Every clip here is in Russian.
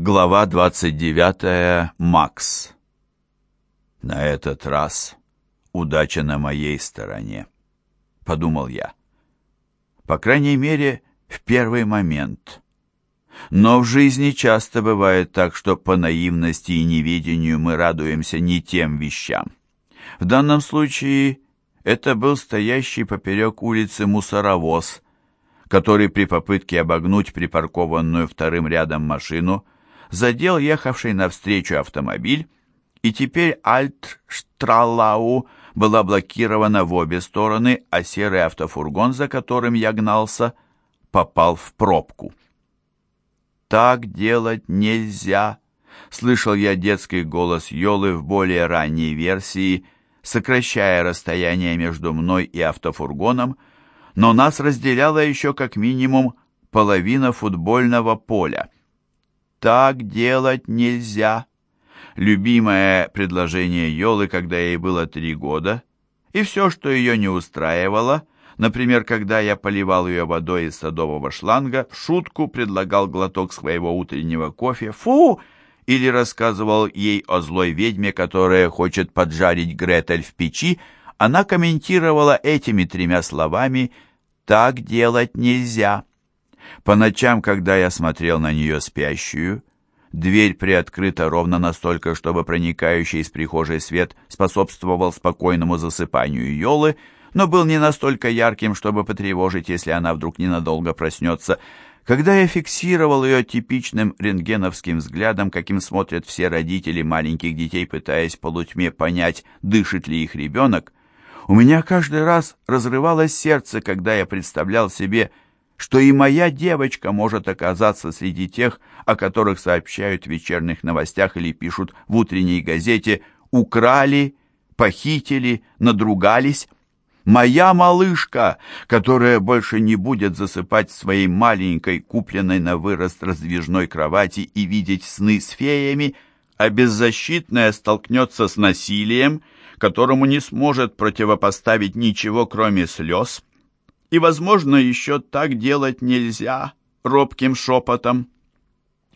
Глава 29. Макс. На этот раз удача на моей стороне, подумал я. По крайней мере, в первый момент. Но в жизни часто бывает так, что по наивности и неведению мы радуемся не тем вещам. В данном случае это был стоящий поперек улицы мусоровоз, который при попытке обогнуть припаркованную вторым рядом машину – задел ехавший навстречу автомобиль, и теперь Альтштралау была блокирована в обе стороны, а серый автофургон, за которым я гнался, попал в пробку. «Так делать нельзя!» — слышал я детский голос Йолы в более ранней версии, сокращая расстояние между мной и автофургоном, но нас разделяла еще как минимум половина футбольного поля — так делать нельзя. Любимое предложение Йолы, когда ей было три года, и все, что ее не устраивало, например, когда я поливал ее водой из садового шланга, в шутку предлагал глоток своего утреннего кофе «Фу!» или рассказывал ей о злой ведьме, которая хочет поджарить Гретель в печи, она комментировала этими тремя словами «Так делать нельзя». По ночам, когда я смотрел на нее спящую, дверь приоткрыта ровно настолько, чтобы проникающий из прихожей свет способствовал спокойному засыпанию Йолы, но был не настолько ярким, чтобы потревожить, если она вдруг ненадолго проснется. Когда я фиксировал ее типичным рентгеновским взглядом, каким смотрят все родители маленьких детей, пытаясь в полутьме понять, дышит ли их ребенок, у меня каждый раз разрывалось сердце, когда я представлял себе, что и моя девочка может оказаться среди тех, о которых сообщают в вечерних новостях или пишут в утренней газете «украли», «похитили», «надругались». Моя малышка, которая больше не будет засыпать в своей маленькой, купленной на вырост раздвижной кровати и видеть сны с феями, а беззащитная столкнется с насилием, которому не сможет противопоставить ничего, кроме слез, и, возможно, еще так делать нельзя, робким шепотом.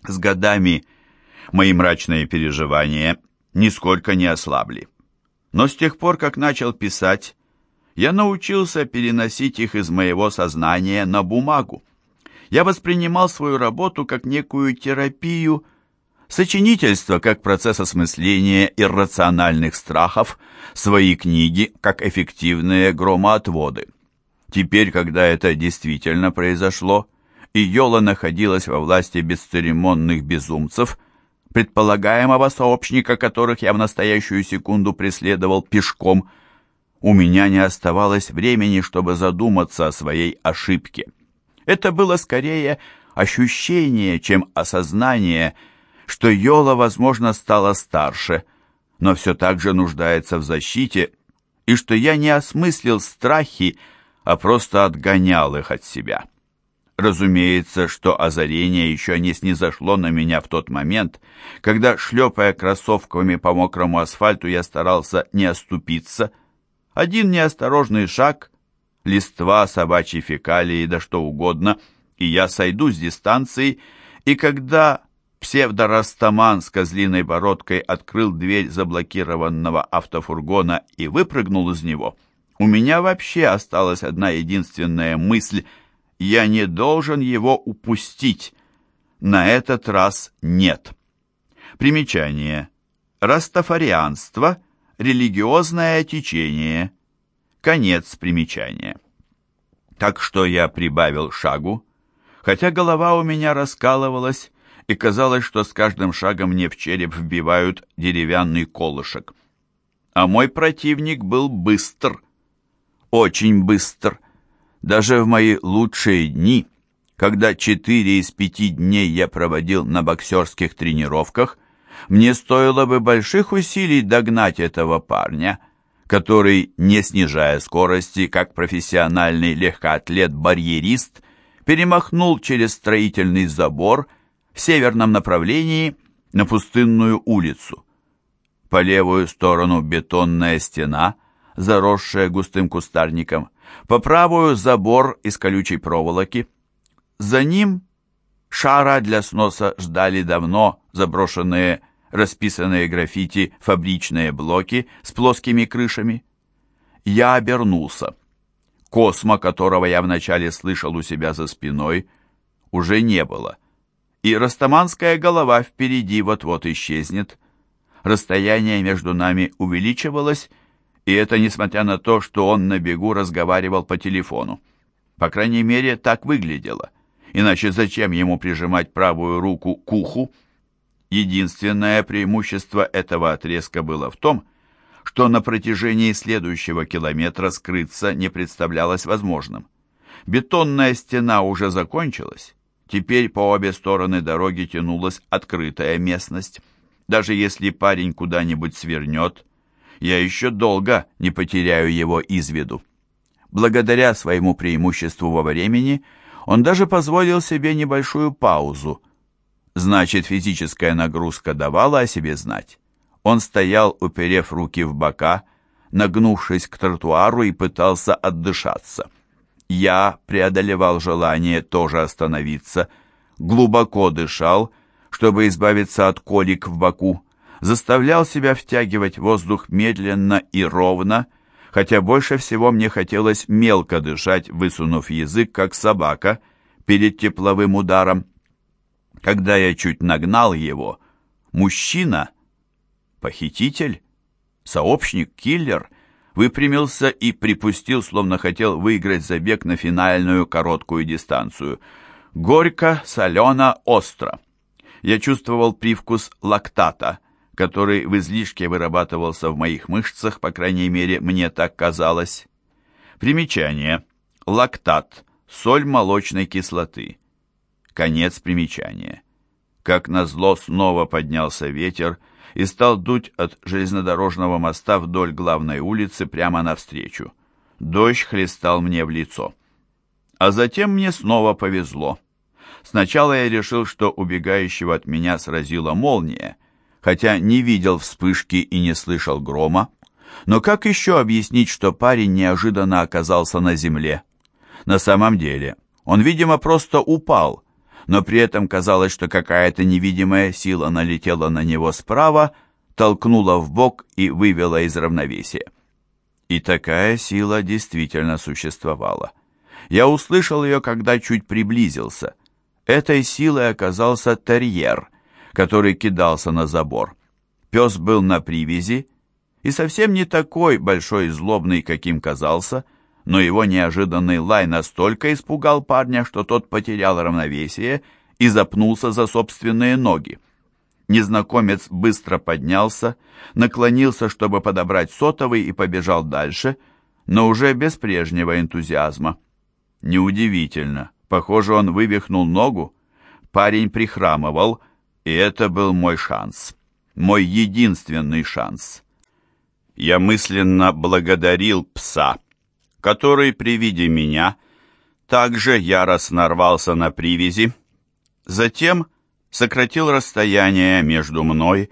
С годами мои мрачные переживания нисколько не ослабли. Но с тех пор, как начал писать, я научился переносить их из моего сознания на бумагу. Я воспринимал свою работу как некую терапию, сочинительство как процесс осмысления иррациональных страхов, свои книги как эффективные громоотводы. Теперь, когда это действительно произошло, и Йола находилась во власти бесцеремонных безумцев, предполагаемого сообщника которых я в настоящую секунду преследовал пешком, у меня не оставалось времени, чтобы задуматься о своей ошибке. Это было скорее ощущение, чем осознание, что Йола, возможно, стала старше, но все так же нуждается в защите, и что я не осмыслил страхи, а просто отгонял их от себя. Разумеется, что озарение еще не снизошло на меня в тот момент, когда, шлепая кроссовками по мокрому асфальту, я старался не оступиться. Один неосторожный шаг, листва, собачьи фекалии, да что угодно, и я сойду с дистанции, и когда псевдорастаман с козлиной бородкой открыл дверь заблокированного автофургона и выпрыгнул из него — у меня вообще осталась одна единственная мысль — я не должен его упустить. На этот раз нет. Примечание. Растафарианство – религиозное течение. Конец примечания. Так что я прибавил шагу, хотя голова у меня раскалывалась, и казалось, что с каждым шагом мне в череп вбивают деревянный колышек. А мой противник был быстр – очень быстр. Даже в мои лучшие дни, когда четыре из пяти дней я проводил на боксерских тренировках, мне стоило бы больших усилий догнать этого парня, который, не снижая скорости, как профессиональный легкоатлет-барьерист, перемахнул через строительный забор в северном направлении на пустынную улицу. По левую сторону бетонная стена, заросшая густым кустарником, по правую забор из колючей проволоки. За ним Шара для сноса ждали давно заброшенные, расписанные граффити фабричные блоки с плоскими крышами. Я обернулся. Космо, которого я вначале слышал у себя за спиной, уже не было. И растаманская голова впереди вот-вот исчезнет. Расстояние между нами увеличивалось, и это несмотря на то, что он на бегу разговаривал по телефону. По крайней мере, так выглядело. Иначе зачем ему прижимать правую руку к уху? Единственное преимущество этого отрезка было в том, что на протяжении следующего километра скрыться не представлялось возможным. Бетонная стена уже закончилась, теперь по обе стороны дороги тянулась открытая местность. Даже если парень куда-нибудь свернет, я еще долго не потеряю его из виду. Благодаря своему преимуществу во времени он даже позволил себе небольшую паузу. Значит, физическая нагрузка давала о себе знать. Он стоял, уперев руки в бока, нагнувшись к тротуару и пытался отдышаться. Я преодолевал желание тоже остановиться, глубоко дышал, чтобы избавиться от колик в боку, заставлял себя втягивать воздух медленно и ровно, хотя больше всего мне хотелось мелко дышать, высунув язык, как собака, перед тепловым ударом. Когда я чуть нагнал его, мужчина, похититель, сообщник, киллер, выпрямился и припустил, словно хотел выиграть забег на финальную короткую дистанцию. Горько, солено, остро. Я чувствовал привкус лактата — который в излишке вырабатывался в моих мышцах, по крайней мере, мне так казалось. Примечание. Лактат. Соль молочной кислоты. Конец примечания. Как назло снова поднялся ветер и стал дуть от железнодорожного моста вдоль главной улицы прямо навстречу. Дождь хлестал мне в лицо. А затем мне снова повезло. Сначала я решил, что убегающего от меня сразила молния, хотя не видел вспышки и не слышал грома. Но как еще объяснить, что парень неожиданно оказался на земле? На самом деле, он, видимо, просто упал, но при этом казалось, что какая-то невидимая сила налетела на него справа, толкнула в бок и вывела из равновесия. И такая сила действительно существовала. Я услышал ее, когда чуть приблизился. Этой силой оказался терьер, который кидался на забор. Пес был на привязи и совсем не такой большой и злобный, каким казался, но его неожиданный лай настолько испугал парня, что тот потерял равновесие и запнулся за собственные ноги. Незнакомец быстро поднялся, наклонился, чтобы подобрать сотовый, и побежал дальше, но уже без прежнего энтузиазма. Неудивительно. Похоже, он вывихнул ногу. Парень прихрамывал, и это был мой шанс, мой единственный шанс. Я мысленно благодарил пса, который при виде меня также яростно рвался на привязи, затем сократил расстояние между мной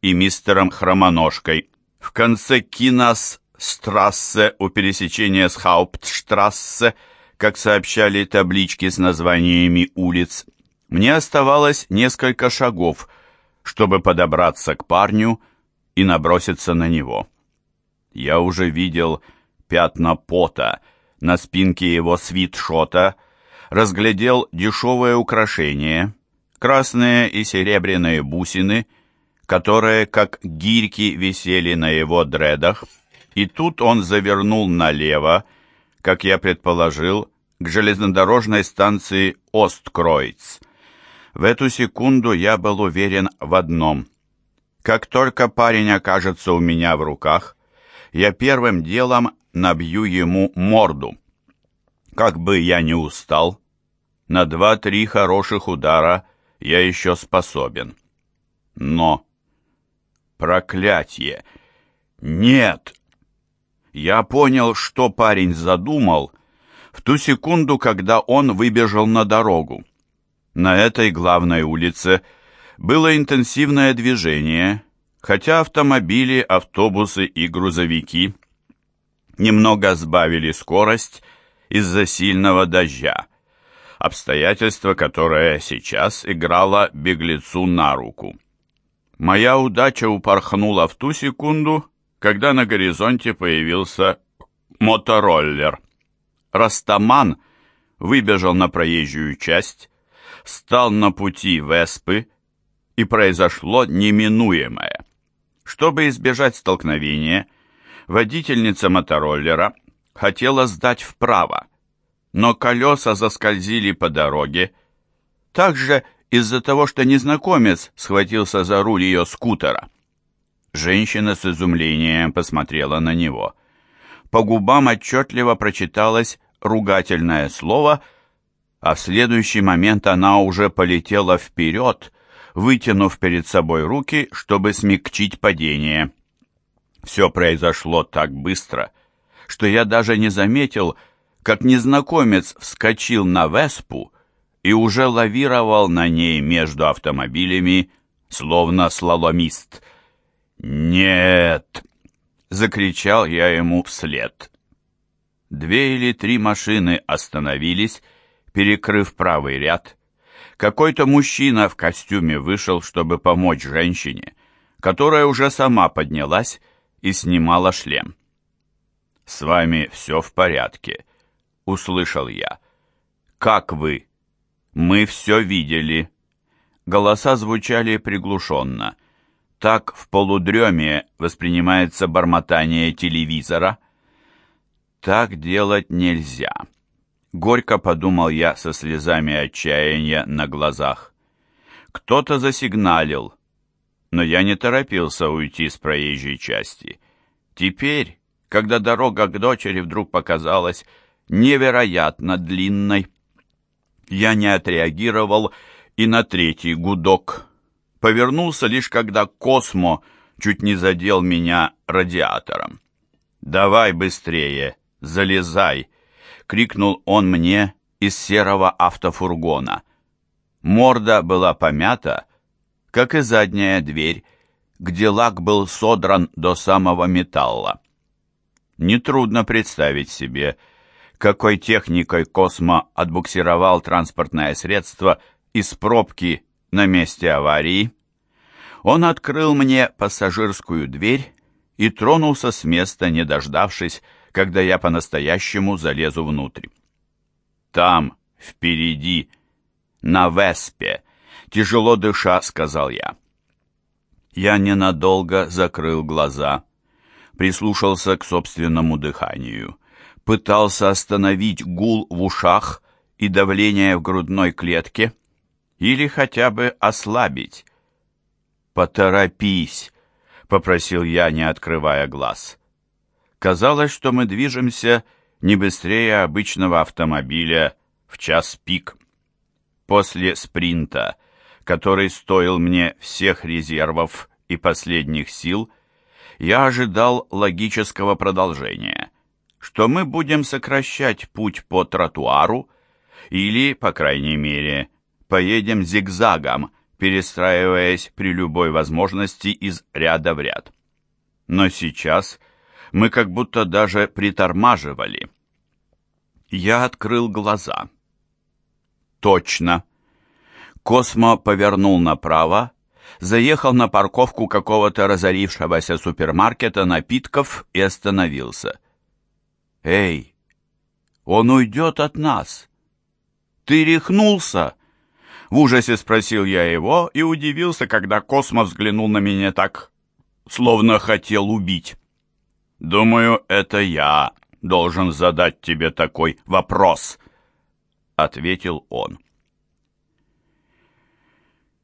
и мистером Хромоножкой. В конце Кинас-Страссе у пересечения с Хауптштрассе, как сообщали таблички с названиями улиц, мне оставалось несколько шагов, чтобы подобраться к парню и наброситься на него. Я уже видел пятна пота на спинке его свитшота, разглядел дешевое украшение, красные и серебряные бусины, которые, как гирьки, висели на его дредах, и тут он завернул налево, как я предположил, к железнодорожной станции Осткройц — в эту секунду я был уверен в одном. Как только парень окажется у меня в руках, я первым делом набью ему морду. Как бы я ни устал, на два-три хороших удара я еще способен. Но... Проклятье! Нет! Я понял, что парень задумал в ту секунду, когда он выбежал на дорогу. На этой главной улице было интенсивное движение, хотя автомобили, автобусы и грузовики немного сбавили скорость из-за сильного дождя. обстоятельство, которое сейчас играло беглецу на руку. Моя удача упорхнула в ту секунду, когда на горизонте появился мотороллер. Растаман выбежал на проезжую часть, стал на пути Веспы, и произошло неминуемое. Чтобы избежать столкновения, водительница мотороллера хотела сдать вправо, но колеса заскользили по дороге. Также из-за того, что незнакомец схватился за руль ее скутера. Женщина с изумлением посмотрела на него. По губам отчетливо прочиталось ругательное слово, а в следующий момент она уже полетела вперед, вытянув перед собой руки, чтобы смягчить падение. Все произошло так быстро, что я даже не заметил, как незнакомец вскочил на Веспу и уже лавировал на ней между автомобилями, словно слаломист. «Нет!» — закричал я ему вслед. Две или три машины остановились, перекрыв правый ряд. Какой-то мужчина в костюме вышел, чтобы помочь женщине, которая уже сама поднялась и снимала шлем. «С вами все в порядке», — услышал я. «Как вы?» «Мы все видели». Голоса звучали приглушенно. Так в полудреме воспринимается бормотание телевизора. Так делать нельзя. Горько подумал я со слезами отчаяния на глазах. Кто-то засигналил, но я не торопился уйти с проезжей части. Теперь, когда дорога к дочери вдруг показалась невероятно длинной, я не отреагировал и на третий гудок. Повернулся лишь когда Космо чуть не задел меня радиатором. «Давай быстрее, залезай!» — крикнул он мне из серого автофургона. Морда была помята, как и задняя дверь, где лак был содран до самого металла. Нетрудно представить себе, какой техникой Космо отбуксировал транспортное средство из пробки на месте аварии. Он открыл мне пассажирскую дверь и тронулся с места, не дождавшись, когда я по-настоящему залезу внутрь. Там, впереди, на Веспе, тяжело дыша, сказал я. Я ненадолго закрыл глаза, прислушался к собственному дыханию пытался остановить гул в ушах и давление в грудной клетке, или хотя бы ослабить. «Поторопись», — попросил я, не открывая глаз. Казалось, что мы движемся не быстрее обычного автомобиля в час пик. После спринта, который стоил мне всех резервов и последних сил, я ожидал логического продолжения — что мы будем сокращать путь по тротуару или, по крайней мере, поедем зигзагом, перестраиваясь при любой возможности из ряда в ряд. Но сейчас мы как будто даже притормаживали. Я открыл глаза. Точно. Космо повернул направо, заехал на парковку какого-то разорившегося супермаркета напитков и остановился. «Эй, он уйдет от нас!» «Ты рехнулся?» В ужасе спросил я его и удивился, когда Космо взглянул на меня так, словно хотел убить. «Думаю, это я должен задать тебе такой вопрос», — ответил он.